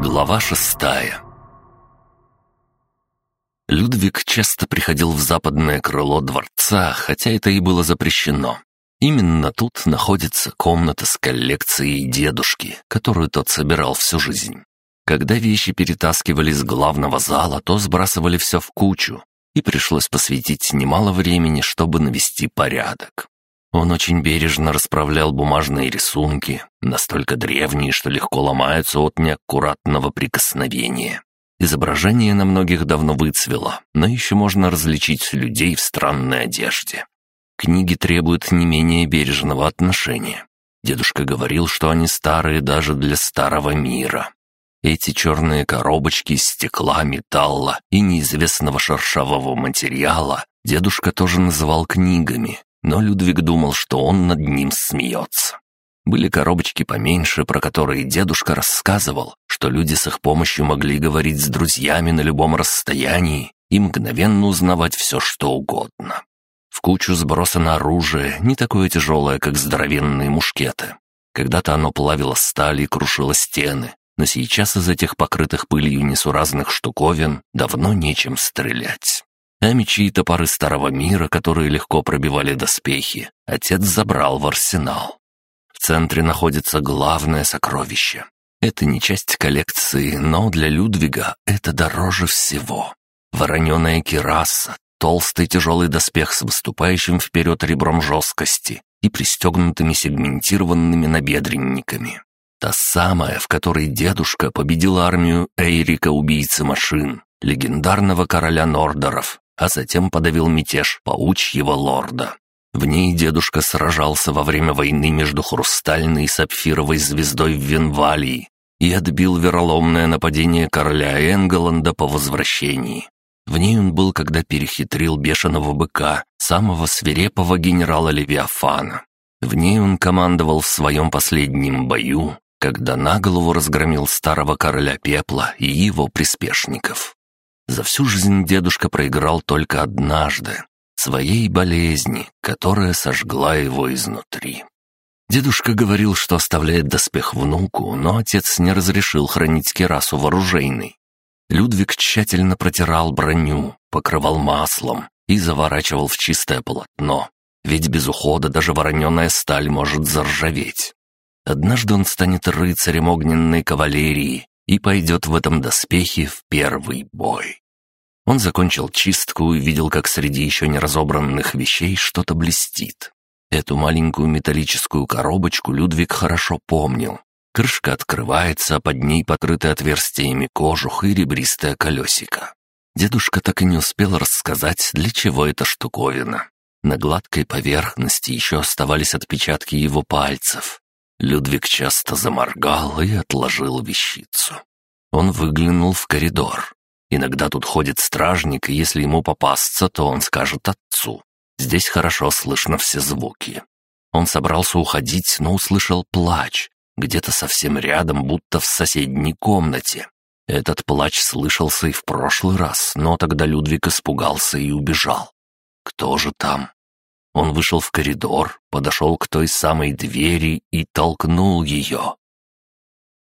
Глава шестая Людвиг часто приходил в западное крыло дворца, хотя это и было запрещено. Именно тут находится комната с коллекцией дедушки, которую тот собирал всю жизнь. Когда вещи перетаскивали с главного зала, то сбрасывали все в кучу, и пришлось посвятить немало времени, чтобы навести порядок. Он очень бережно расправлял бумажные рисунки, настолько древние, что легко ломаются от неаккуратного прикосновения. Изображение на многих давно выцвело, но еще можно различить людей в странной одежде. Книги требуют не менее бережного отношения. Дедушка говорил, что они старые даже для старого мира. Эти черные коробочки из стекла, металла и неизвестного шершавого материала дедушка тоже называл книгами, но Людвиг думал, что он над ним смеется. Были коробочки поменьше, про которые дедушка рассказывал, что люди с их помощью могли говорить с друзьями на любом расстоянии и мгновенно узнавать все, что угодно. В кучу сбросано оружие, не такое тяжелое, как здоровенные мушкеты. Когда-то оно плавило сталь и крушило стены, но сейчас из этих покрытых пылью несуразных штуковин давно нечем стрелять. А мечи и топоры старого мира, которые легко пробивали доспехи, отец забрал в арсенал. В центре находится главное сокровище. Это не часть коллекции, но для Людвига это дороже всего. Вороненая кираса, толстый тяжелый доспех с выступающим вперед ребром жесткости и пристегнутыми сегментированными набедренниками. Та самая, в которой дедушка победил армию Эйрика Убийцы Машин, легендарного короля Нордоров, а затем подавил мятеж паучьего лорда. В ней дедушка сражался во время войны между Хрустальной и Сапфировой звездой в Венвалии и отбил вероломное нападение короля Энголанда по возвращении. В ней он был, когда перехитрил бешеного быка, самого свирепого генерала Левиафана. В ней он командовал в своем последнем бою, когда на голову разгромил старого короля пепла и его приспешников. За всю жизнь дедушка проиграл только однажды, своей болезни, которая сожгла его изнутри. Дедушка говорил, что оставляет доспех внуку, но отец не разрешил хранить керасу вооружейной. Людвиг тщательно протирал броню, покрывал маслом и заворачивал в чистое полотно, ведь без ухода даже вороненая сталь может заржаветь. Однажды он станет рыцарем огненной кавалерии и пойдет в этом доспехе в первый бой. Он закончил чистку и видел, как среди еще не разобранных вещей что-то блестит. Эту маленькую металлическую коробочку Людвиг хорошо помнил. Крышка открывается, а под ней покрыты отверстиями кожух и ребристое колесико. Дедушка так и не успел рассказать, для чего эта штуковина. На гладкой поверхности еще оставались отпечатки его пальцев, Людвиг часто заморгал и отложил вещицу. Он выглянул в коридор. Иногда тут ходит стражник, и если ему попасться, то он скажет отцу. Здесь хорошо слышно все звуки. Он собрался уходить, но услышал плач, где-то совсем рядом, будто в соседней комнате. Этот плач слышался и в прошлый раз, но тогда Людвиг испугался и убежал. Кто же там? Он вышел в коридор, подошел к той самой двери и толкнул ее.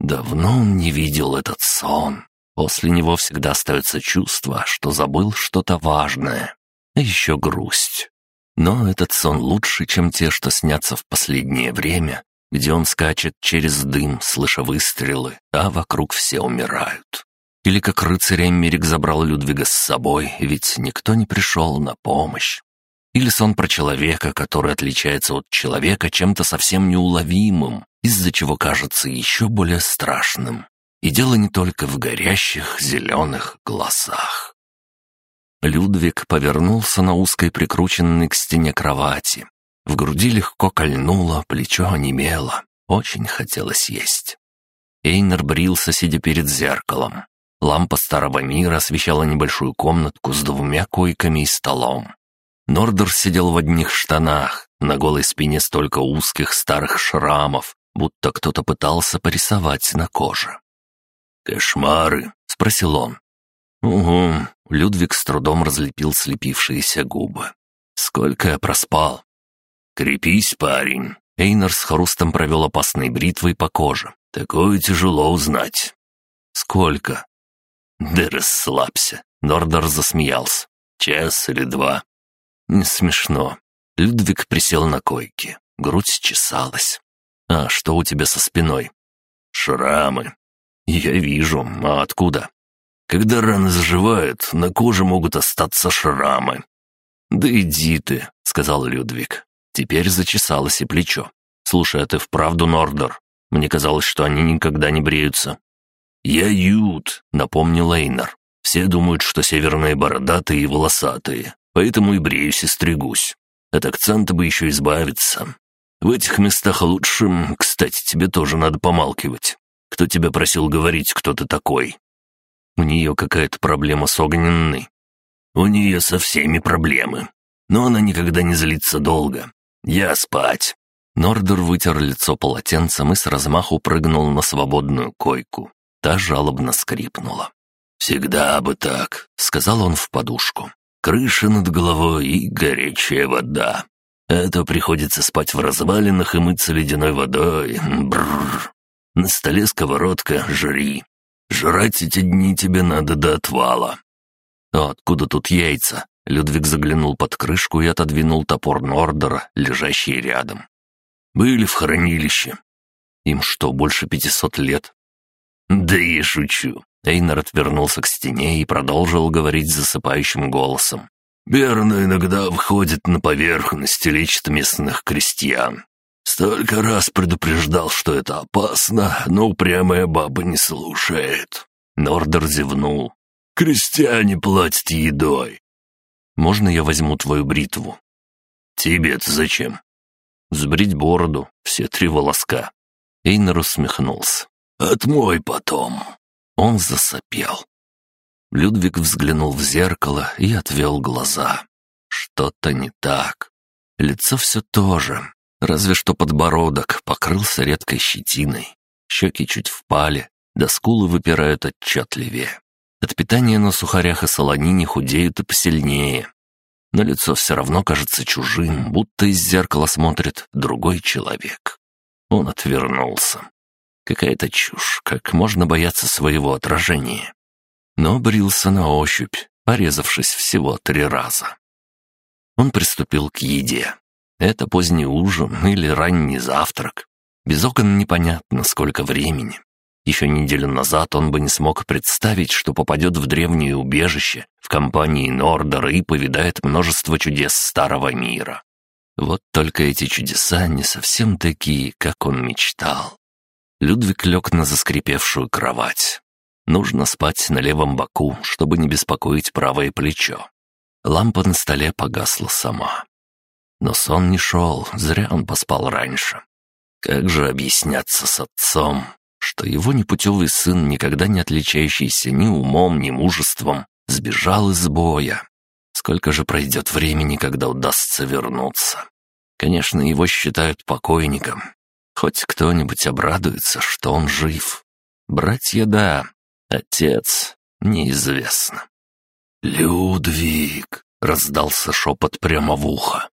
Давно он не видел этот сон. После него всегда остается чувство, что забыл что-то важное. А еще грусть. Но этот сон лучше, чем те, что снятся в последнее время, где он скачет через дым, слыша выстрелы, а вокруг все умирают. Или как рыцарь Эммерик забрал Людвига с собой, ведь никто не пришел на помощь. Или сон про человека, который отличается от человека чем-то совсем неуловимым, из-за чего кажется еще более страшным. И дело не только в горящих зеленых глазах. Людвиг повернулся на узкой прикрученной к стене кровати. В груди легко кольнуло, плечо онемело. Очень хотелось есть. Эйнер брился, сидя перед зеркалом. Лампа старого мира освещала небольшую комнатку с двумя койками и столом. Нордер сидел в одних штанах, на голой спине столько узких старых шрамов, будто кто-то пытался порисовать на коже. «Кошмары?» — спросил он. «Угу», — Людвиг с трудом разлепил слепившиеся губы. «Сколько я проспал?» «Крепись, парень!» Эйнар с хрустом провел опасной бритвой по коже. «Такое тяжело узнать». «Сколько?» «Да расслабься», — Нордер засмеялся. «Час или два». «Не смешно». Людвиг присел на койке. Грудь чесалась. «А что у тебя со спиной?» «Шрамы». «Я вижу. А откуда?» «Когда раны заживают, на коже могут остаться шрамы». «Да иди ты», — сказал Людвиг. Теперь зачесалось и плечо. «Слушай, а ты вправду Нордер? Мне казалось, что они никогда не бреются». «Я Ют», — напомнил Эйнар. «Все думают, что северные бородатые и волосатые, поэтому и бреюсь и стригусь. От акцента бы еще избавиться. В этих местах лучше... Кстати, тебе тоже надо помалкивать. Кто тебя просил говорить, кто ты такой?» «У нее какая-то проблема с огненной». «У нее со всеми проблемы. Но она никогда не злится долго. Я спать». Нордер вытер лицо полотенцем и с размаху прыгнул на свободную койку. Та жалобно скрипнула. «Всегда бы так», — сказал он в подушку. «Крыша над головой и горячая вода. Это приходится спать в развалинах и мыться ледяной водой. Бррр. На столе сковородка, жри. Жрать эти дни тебе надо до отвала». «А откуда тут яйца?» Людвиг заглянул под крышку и отодвинул топор Нордера, лежащий рядом. «Были в хранилище. Им что, больше пятисот лет?» «Да я шучу». Эйнар отвернулся к стене и продолжил говорить засыпающим голосом. «Берна иногда входит на поверхность и лечит местных крестьян. Столько раз предупреждал, что это опасно, но упрямая баба не слушает». Нордер зевнул. «Крестьяне платят едой». «Можно я возьму твою бритву?» «Тебе-то зачем?» «Сбрить бороду, все три волоска». Эйнер усмехнулся. «Отмой потом». Он засопел. Людвиг взглянул в зеркало и отвел глаза. Что-то не так. Лицо все то же, разве что подбородок покрылся редкой щетиной. Щеки чуть впали, да скулы выпирают отчетливее. От питания на сухарях и солонине худеют и посильнее. Но лицо все равно кажется чужим, будто из зеркала смотрит другой человек. Он отвернулся. Какая-то чушь, как можно бояться своего отражения. Но брился на ощупь, порезавшись всего три раза. Он приступил к еде. Это поздний ужин или ранний завтрак. Без окон непонятно, сколько времени. Еще неделю назад он бы не смог представить, что попадет в древнее убежище в компании Нордера и повидает множество чудес старого мира. Вот только эти чудеса не совсем такие, как он мечтал. Людвиг лег на заскрипевшую кровать. Нужно спать на левом боку, чтобы не беспокоить правое плечо. Лампа на столе погасла сама. Но сон не шел, зря он поспал раньше. Как же объясняться с отцом, что его непутевый сын, никогда не отличающийся ни умом, ни мужеством, сбежал из боя? Сколько же пройдет времени, когда удастся вернуться? Конечно, его считают покойником, Хоть кто-нибудь обрадуется, что он жив. Братья — да, отец — неизвестно. «Людвиг!» — раздался шепот прямо в ухо.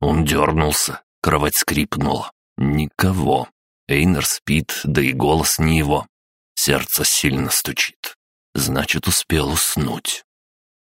Он дернулся, кровать скрипнула. Никого. Эйнер спит, да и голос не его. Сердце сильно стучит. Значит, успел уснуть.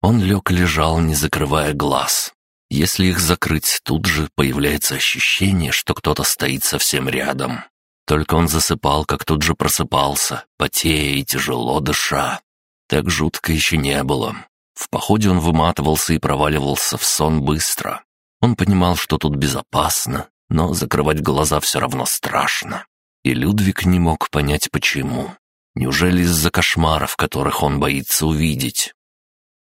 Он лег лежал, не закрывая глаз. Если их закрыть, тут же появляется ощущение, что кто-то стоит совсем рядом. Только он засыпал, как тут же просыпался, потея и тяжело дыша. Так жутко еще не было. В походе он выматывался и проваливался в сон быстро. Он понимал, что тут безопасно, но закрывать глаза все равно страшно. И Людвиг не мог понять, почему. Неужели из-за кошмаров, которых он боится увидеть?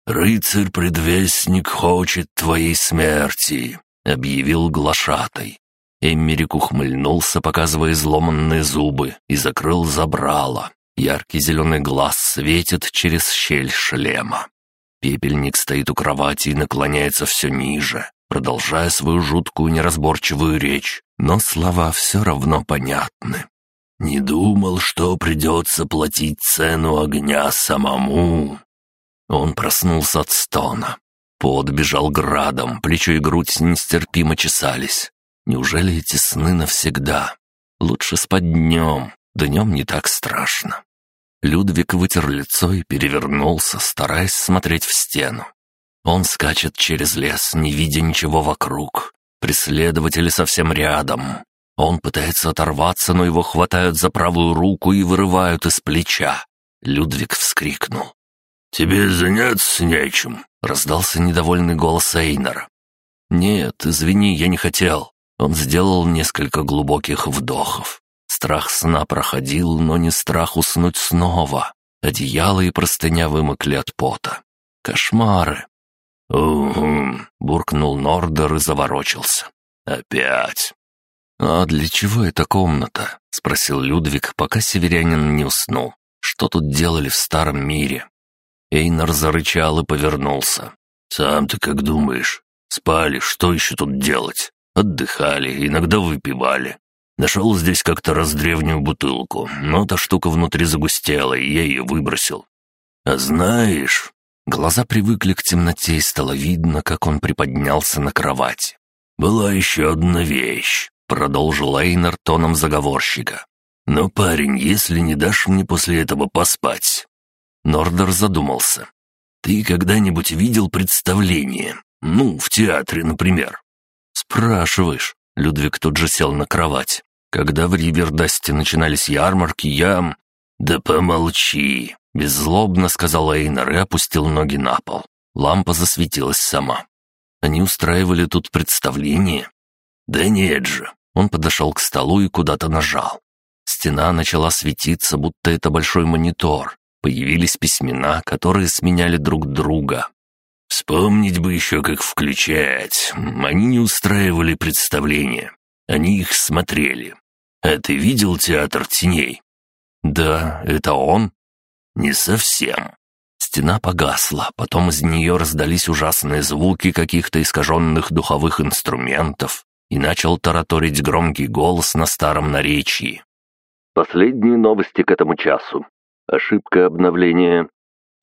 «Рыцарь-предвестник хочет твоей смерти», — объявил глашатай. Эммерик ухмыльнулся, показывая изломанные зубы, и закрыл забрало. Яркий зеленый глаз светит через щель шлема. Пепельник стоит у кровати и наклоняется все ниже, продолжая свою жуткую неразборчивую речь, но слова все равно понятны. «Не думал, что придется платить цену огня самому. Он проснулся от стона. Пот бежал градом, плечо и грудь нестерпимо чесались. Неужели эти сны навсегда? Лучше спать днем, днем не так страшно. Людвиг вытер лицо и перевернулся, стараясь смотреть в стену. Он скачет через лес, не видя ничего вокруг. Преследователи совсем рядом. Он пытается оторваться, но его хватают за правую руку и вырывают из плеча. Людвиг вскрикнул. «Тебе заняться нечем», — раздался недовольный голос Эйнера. «Нет, извини, я не хотел». Он сделал несколько глубоких вдохов. Страх сна проходил, но не страх уснуть снова. Одеяло и простыня вымокли от пота. Кошмары. «Угу», — буркнул Нордер и заворочился. «Опять». «А для чего эта комната?» — спросил Людвиг, пока северянин не уснул. «Что тут делали в старом мире?» Эйнар зарычал и повернулся. «Сам ты как думаешь? Спали, что еще тут делать? Отдыхали, иногда выпивали. Нашел здесь как-то раз древнюю бутылку, но та штука внутри загустела, и я ее выбросил. А знаешь...» Глаза привыкли к темноте, и стало видно, как он приподнялся на кровати. «Была еще одна вещь», — продолжил Эйнар тоном заговорщика. «Но, парень, если не дашь мне после этого поспать...» Нордер задумался. «Ты когда-нибудь видел представление? Ну, в театре, например?» «Спрашиваешь». Людвиг тут же сел на кровать. «Когда в Ривердасте начинались ярмарки, я...» «Да помолчи!» — беззлобно сказал Эйнар и опустил ноги на пол. Лампа засветилась сама. Они устраивали тут представление. «Да нет же!» Он подошел к столу и куда-то нажал. Стена начала светиться, будто это большой монитор. Появились письмена, которые сменяли друг друга. Вспомнить бы еще, как включать. Они не устраивали представления. Они их смотрели. А ты видел театр теней? Да, это он? Не совсем. Стена погасла, потом из нее раздались ужасные звуки каких-то искаженных духовых инструментов, и начал тараторить громкий голос на старом наречии. Последние новости к этому часу. Ошибка обновления.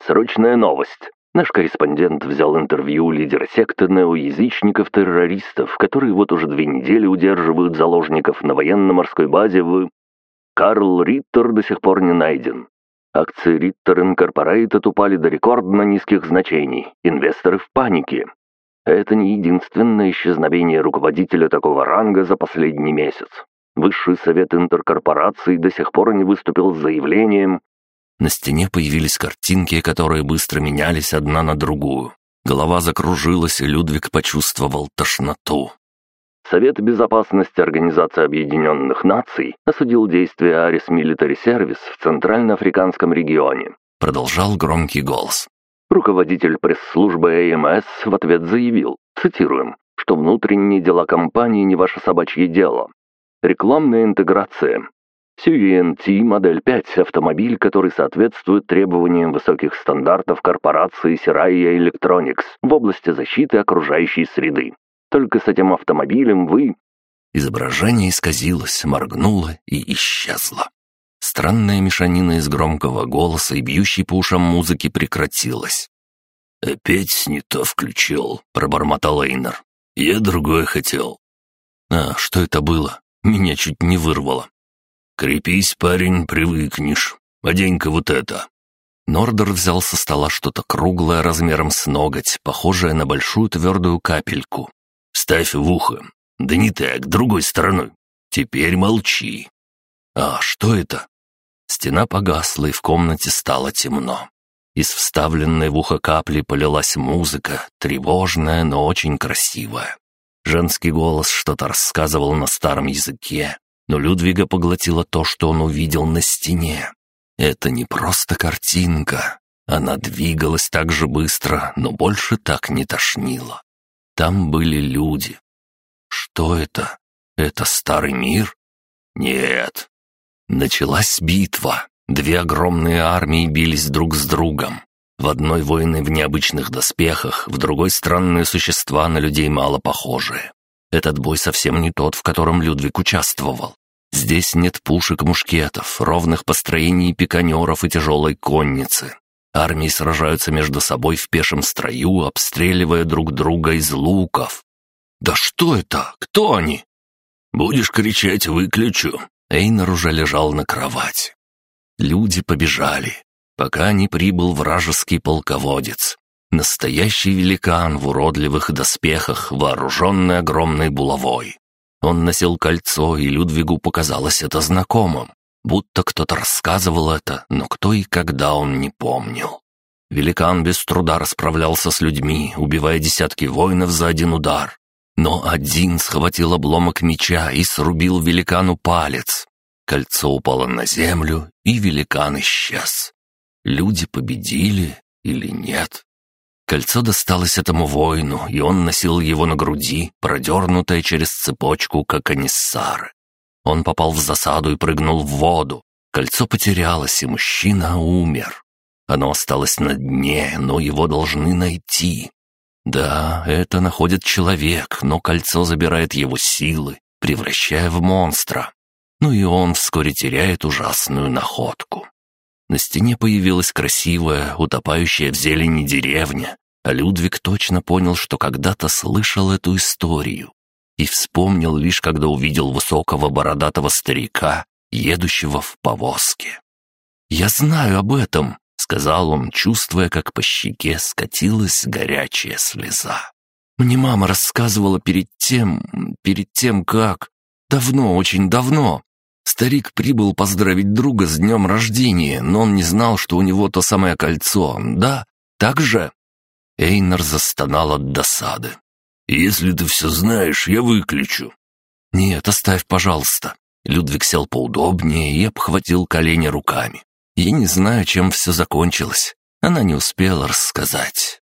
Срочная новость. Наш корреспондент взял интервью лидера секты неоязычников-террористов, которые вот уже две недели удерживают заложников на военно-морской базе в... Карл Риттер до сих пор не найден. Акции Ritter Incorporated упали до рекордно низких значений. Инвесторы в панике. Это не единственное исчезновение руководителя такого ранга за последний месяц. Высший совет интеркорпорации до сих пор не выступил с заявлением на стене появились картинки, которые быстро менялись одна на другую. Голова закружилась, и Людвиг почувствовал тошноту. Совет безопасности Организации Объединенных Наций осудил действия Арис Military Service в Центральноафриканском регионе. Продолжал громкий голос. Руководитель пресс-службы АМС в ответ заявил, цитируем, что внутренние дела компании не ваше собачье дело. Рекламная интеграция, CVNT модель 5 – автомобиль, который соответствует требованиям высоких стандартов корпорации Siraya Electronics в области защиты окружающей среды. Только с этим автомобилем вы...» Изображение исказилось, моргнуло и исчезло. Странная мешанина из громкого голоса и бьющей по ушам музыки прекратилась. «Опять не то включил», — пробормотал Эйнер. «Я другое хотел». «А, что это было? Меня чуть не вырвало. «Крепись, парень, привыкнешь. Одень-ка вот это». Нордер взял со стола что-то круглое размером с ноготь, похожее на большую твердую капельку. «Ставь в ухо. Да не так, другой стороной. Теперь молчи». «А что это?» Стена погасла, и в комнате стало темно. Из вставленной в ухо капли полилась музыка, тревожная, но очень красивая. Женский голос что-то рассказывал на старом языке, но Людвига поглотило то, что он увидел на стене. Это не просто картинка. Она двигалась так же быстро, но больше так не тошнило. Там были люди. Что это? Это старый мир? Нет. Началась битва. Две огромные армии бились друг с другом. В одной воины в необычных доспехах, в другой странные существа на людей мало похожие. Этот бой совсем не тот, в котором Людвиг участвовал. Здесь нет пушек, мушкетов, ровных построений пиканеров и тяжелой конницы. Армии сражаются между собой в пешем строю, обстреливая друг друга из луков. «Да что это? Кто они?» «Будешь кричать, выключу». Эйнар уже лежал на кровати. Люди побежали, пока не прибыл вражеский полководец. Настоящий великан в уродливых доспехах, вооруженный огромной булавой. Он носил кольцо, и Людвигу показалось это знакомым. Будто кто-то рассказывал это, но кто и когда он не помнил. Великан без труда расправлялся с людьми, убивая десятки воинов за один удар. Но один схватил обломок меча и срубил великану палец. Кольцо упало на землю, и великан исчез. Люди победили или нет? Кольцо досталось этому воину, и он носил его на груди, продернутое через цепочку, как аниссары. Он попал в засаду и прыгнул в воду. Кольцо потерялось, и мужчина умер. Оно осталось на дне, но его должны найти. Да, это находит человек, но кольцо забирает его силы, превращая в монстра. Ну и он вскоре теряет ужасную находку. На стене появилась красивая, утопающая в зелени деревня, Людвиг точно понял, что когда-то слышал эту историю. И вспомнил лишь, когда увидел высокого бородатого старика, едущего в повозке. «Я знаю об этом», — сказал он, чувствуя, как по щеке скатилась горячая слеза. «Мне мама рассказывала перед тем, перед тем как... Давно, очень давно. Старик прибыл поздравить друга с днем рождения, но он не знал, что у него то самое кольцо, да? Так же?» Эйнар застонал от досады. «Если ты все знаешь, я выключу». «Нет, оставь, пожалуйста». Людвиг сел поудобнее и обхватил колени руками. «Я не знаю, чем все закончилось. Она не успела рассказать.